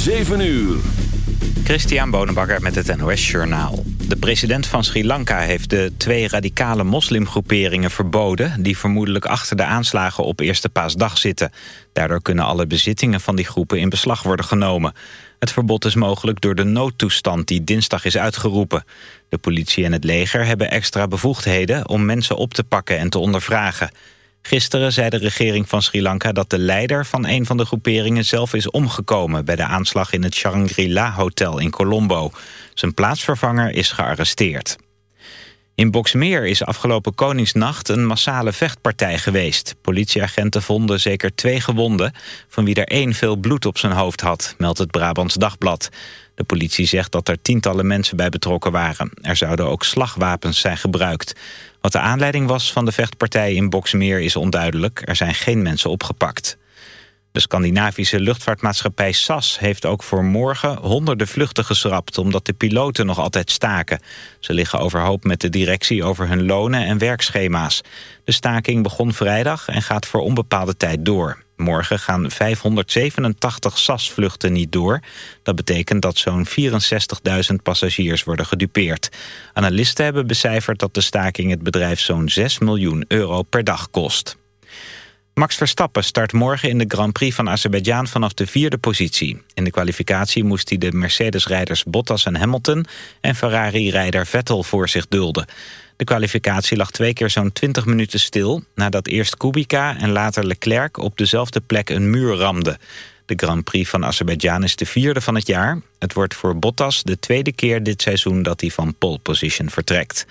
7 uur. Christian Bonenbakker met het NOS Journaal. De president van Sri Lanka heeft de twee radicale moslimgroeperingen verboden... die vermoedelijk achter de aanslagen op Eerste Paasdag zitten. Daardoor kunnen alle bezittingen van die groepen in beslag worden genomen. Het verbod is mogelijk door de noodtoestand die dinsdag is uitgeroepen. De politie en het leger hebben extra bevoegdheden om mensen op te pakken en te ondervragen. Gisteren zei de regering van Sri Lanka dat de leider van een van de groeperingen zelf is omgekomen bij de aanslag in het Shangri-La Hotel in Colombo. Zijn plaatsvervanger is gearresteerd. In Boksmeer is afgelopen Koningsnacht een massale vechtpartij geweest. Politieagenten vonden zeker twee gewonden... van wie er één veel bloed op zijn hoofd had, meldt het Brabants Dagblad. De politie zegt dat er tientallen mensen bij betrokken waren. Er zouden ook slagwapens zijn gebruikt. Wat de aanleiding was van de vechtpartij in Boksmeer is onduidelijk. Er zijn geen mensen opgepakt. De Scandinavische luchtvaartmaatschappij SAS heeft ook voor morgen honderden vluchten geschrapt omdat de piloten nog altijd staken. Ze liggen overhoop met de directie over hun lonen en werkschema's. De staking begon vrijdag en gaat voor onbepaalde tijd door. Morgen gaan 587 SAS-vluchten niet door. Dat betekent dat zo'n 64.000 passagiers worden gedupeerd. Analisten hebben becijferd dat de staking het bedrijf zo'n 6 miljoen euro per dag kost. Max Verstappen start morgen in de Grand Prix van Azerbeidzjan vanaf de vierde positie. In de kwalificatie moest hij de Mercedes-rijders Bottas en Hamilton... en Ferrari-rijder Vettel voor zich dulden. De kwalificatie lag twee keer zo'n 20 minuten stil... nadat eerst Kubica en later Leclerc op dezelfde plek een muur ramden. De Grand Prix van Azerbeidzjan is de vierde van het jaar. Het wordt voor Bottas de tweede keer dit seizoen dat hij van pole position vertrekt.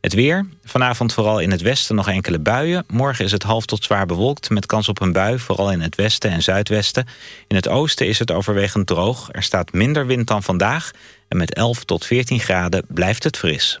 Het weer. Vanavond vooral in het westen nog enkele buien. Morgen is het half tot zwaar bewolkt met kans op een bui, vooral in het westen en zuidwesten. In het oosten is het overwegend droog. Er staat minder wind dan vandaag. En met 11 tot 14 graden blijft het fris.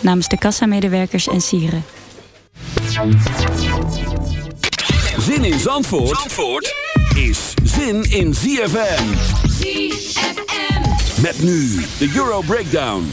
Namens de kassamedewerkers en sieren. Zin in Zandvoort, Zandvoort is zin in ZFM. ZFM. Met nu de Euro Breakdown.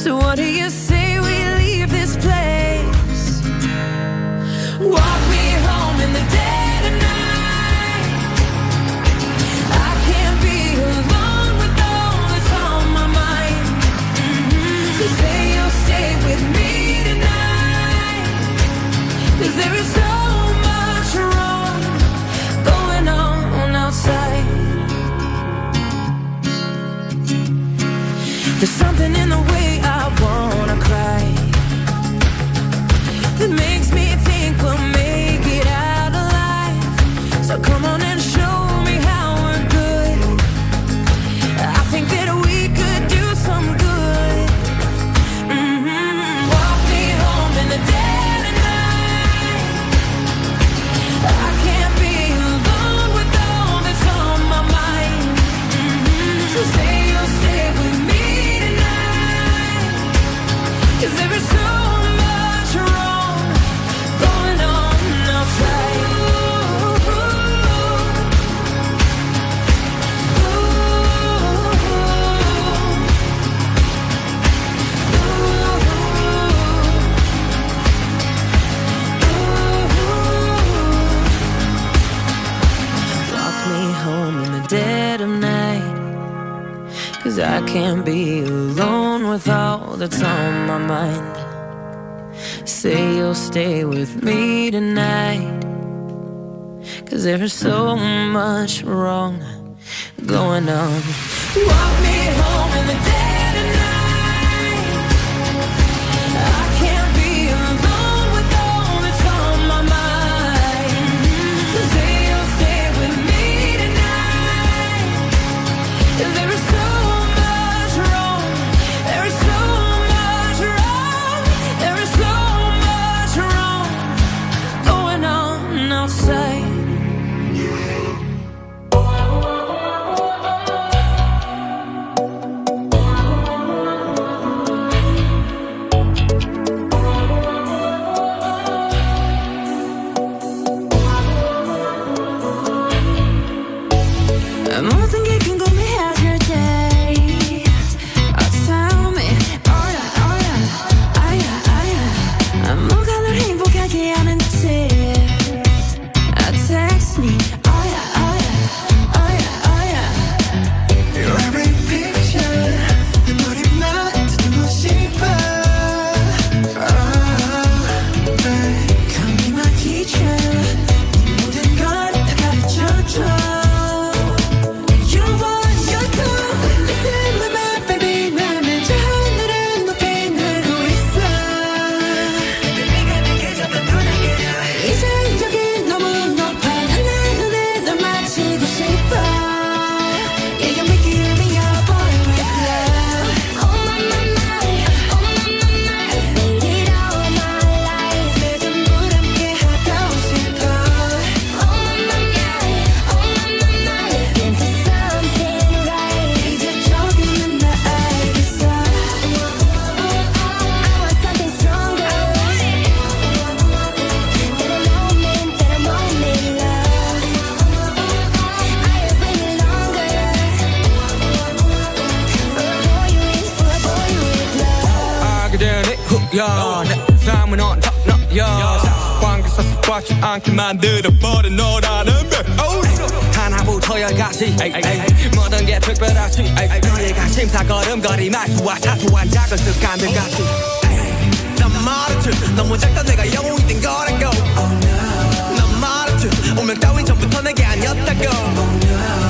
So what do you say we leave this place? 삶은 언덕너여 상황에서 습관치 않게 만들어버린 너라는 백 하나부터여까지 모든 게 특별하지 너희가 심사 걸음걸이 말투와 사소한 작은 습관들 같이 난 말했지 너무 작다 내가 영웅이 된 거라고 난 말했지 운명 따윈 전부터 내게 아니었다고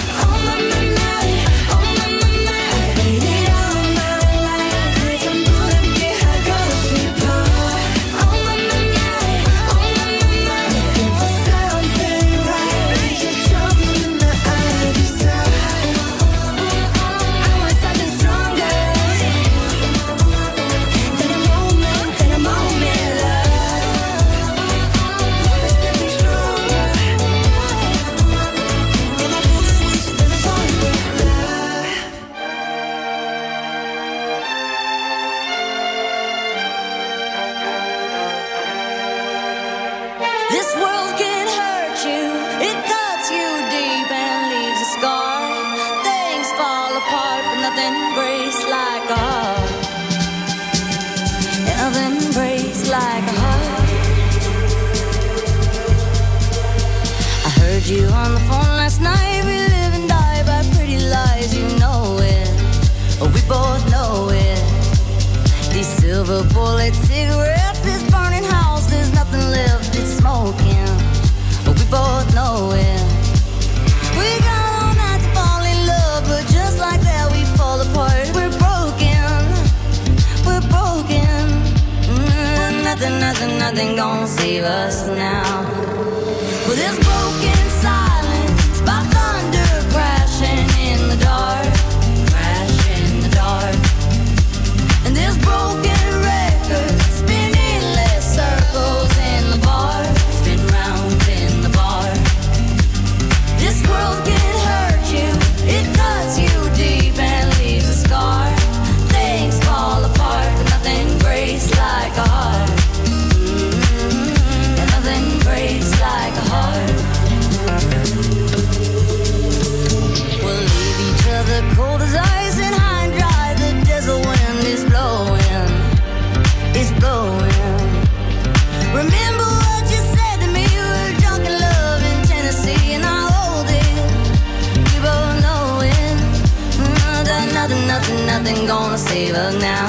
gonna save her now.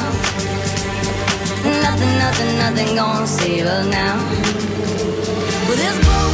Nothing, nothing, nothing gonna save us now. With this boat.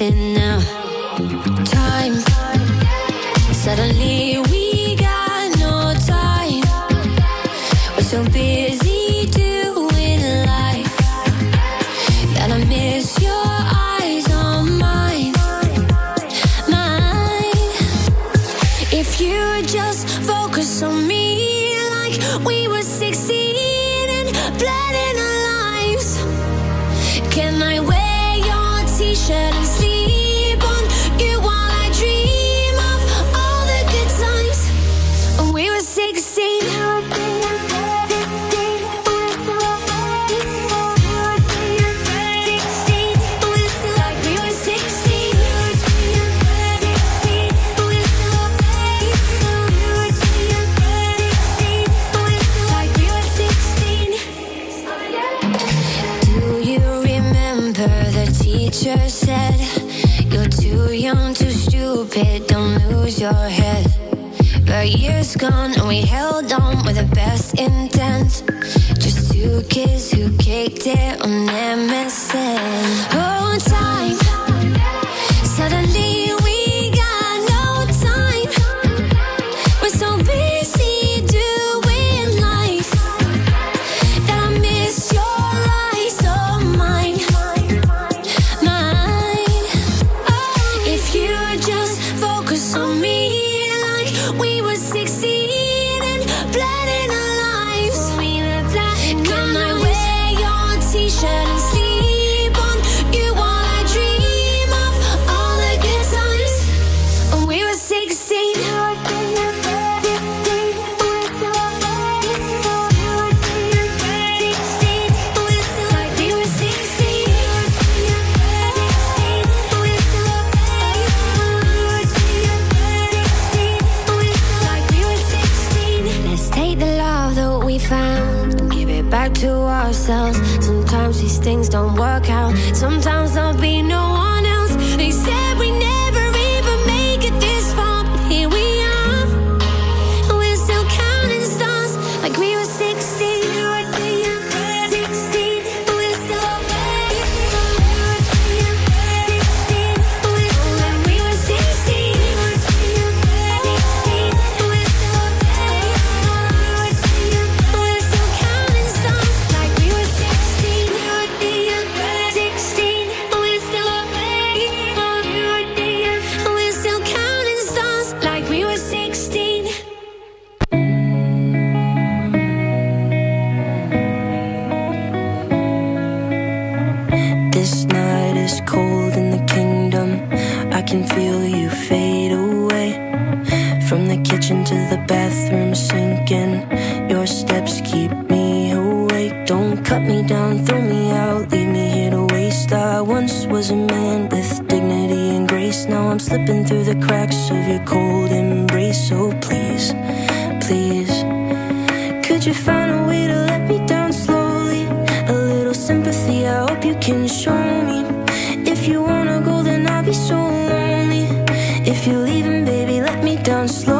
sitting man with dignity and grace. Now I'm slipping through the cracks of your cold embrace. So please, please, could you find a way to let me down slowly? A little sympathy, I hope you can show me. If you wanna go, then I'll be so lonely. If you're leaving, baby, let me down slowly.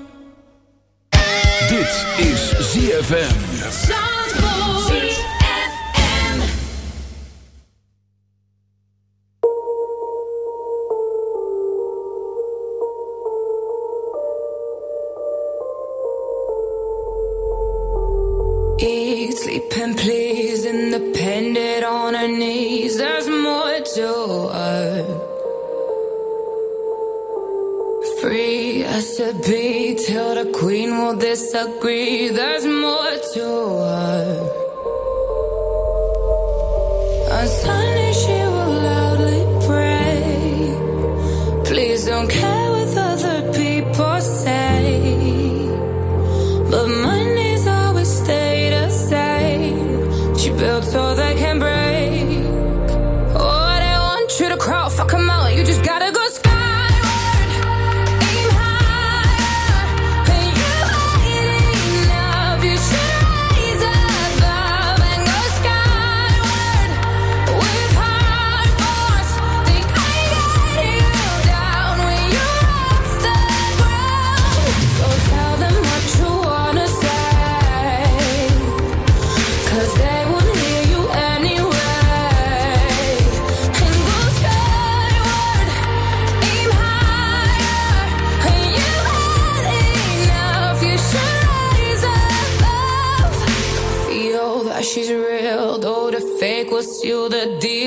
ZFM. you the deal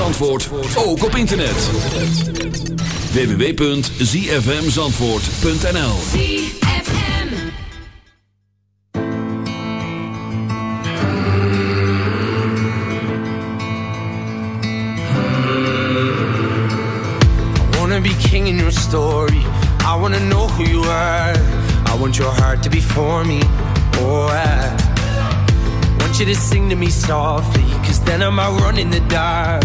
Zandvoort ook op internet. www.zfmzandvoort.nl I wanna be king in your story. I wanna know who you are. I want your heart to be for me. Oh, I want you to sing to me softly. Cause then I'm out running the dark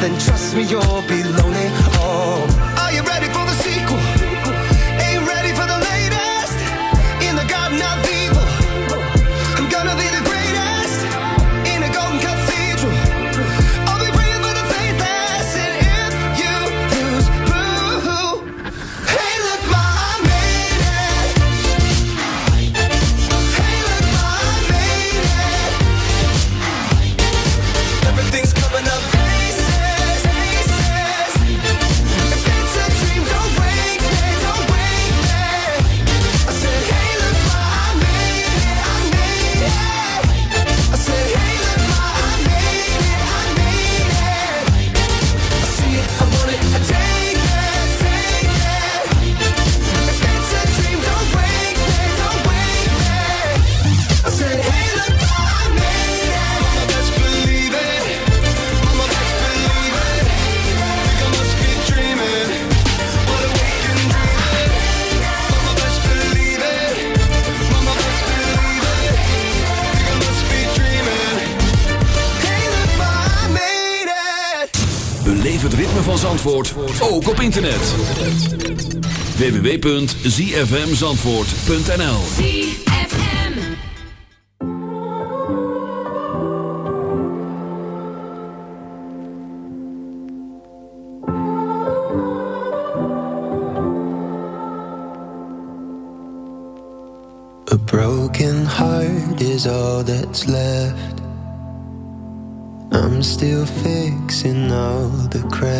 Then trust me, you'll be lonely. Zandvoort ook op internet. www.zfmzandvoort.nl ZFM A broken heart is all that's left. I'm still fixing all the cracks.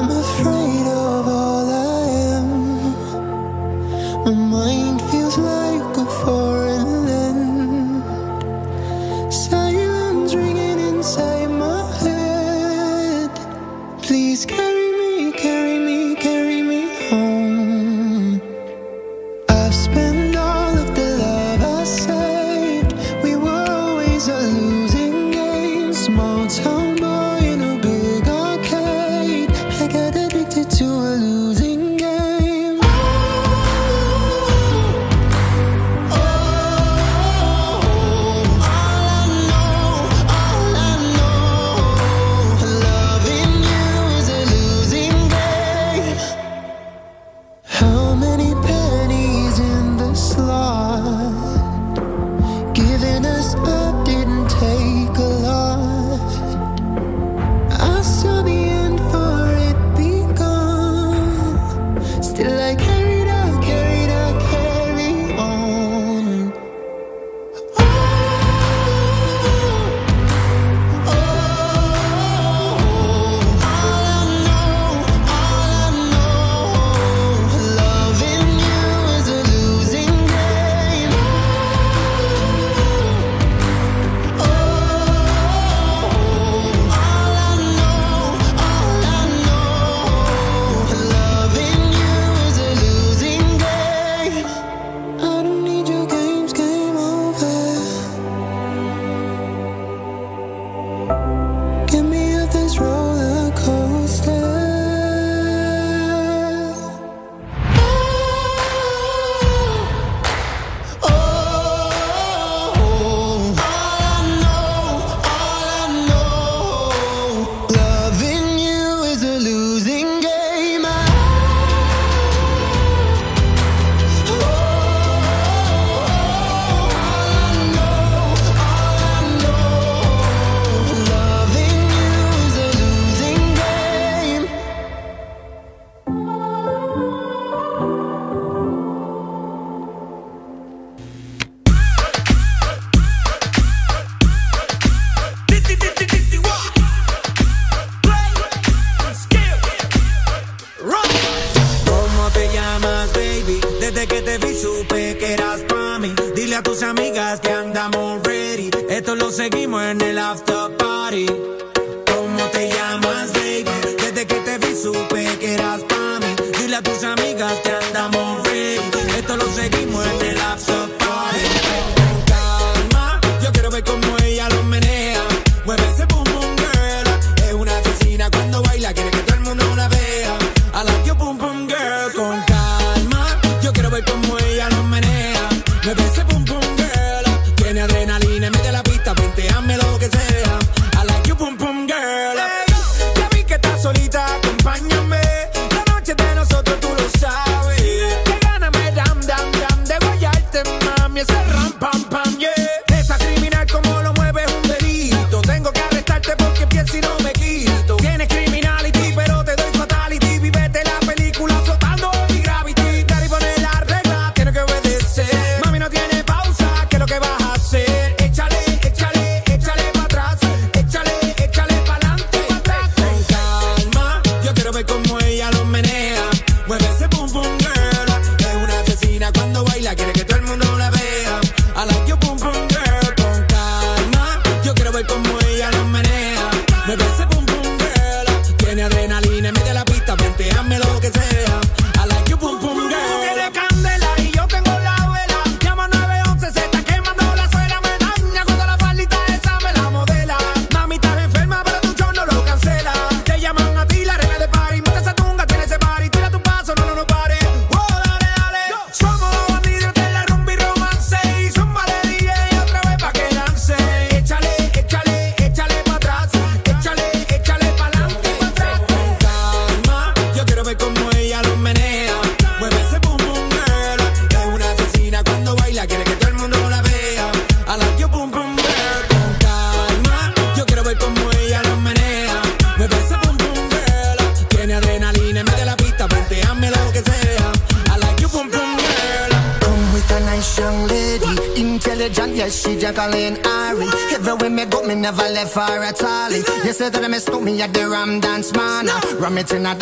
vomit in a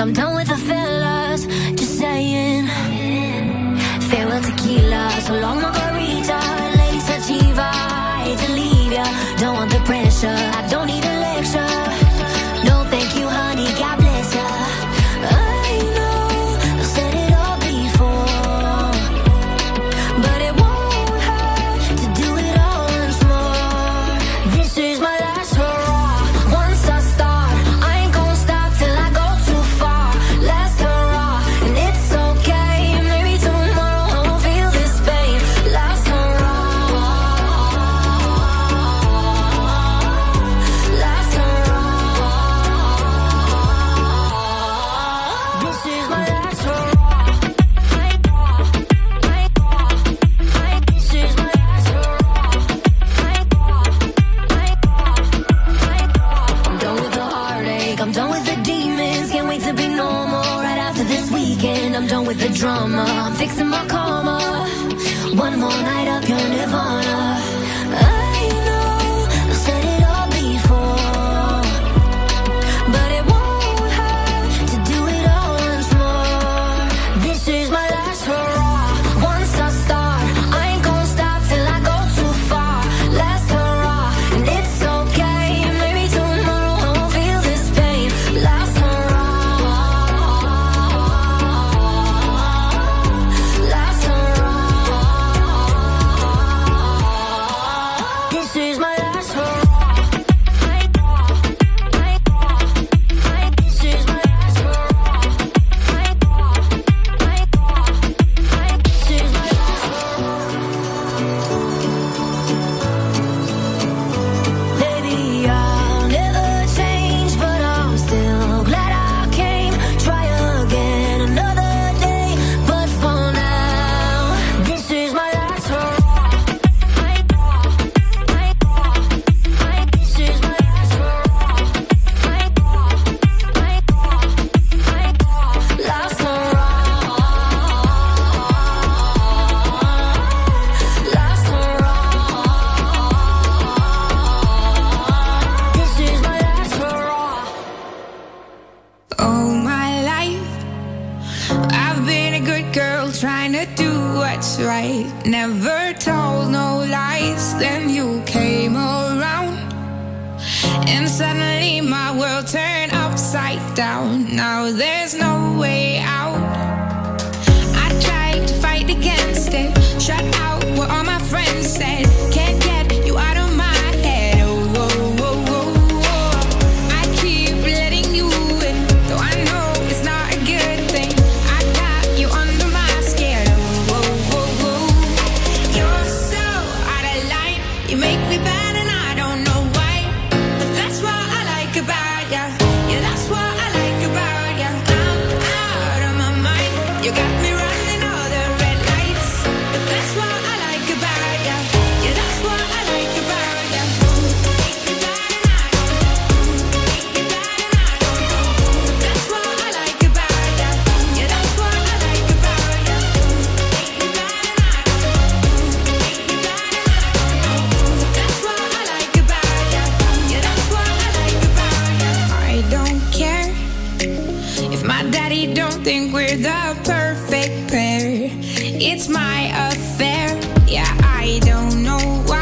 I'm done with the fellas, just saying. Farewell tequila, so long margarita. Lady sativa, hate to leave ya. Don't want the pressure. I Daddy don't think we're the perfect pair. It's my affair. Yeah, I don't know why.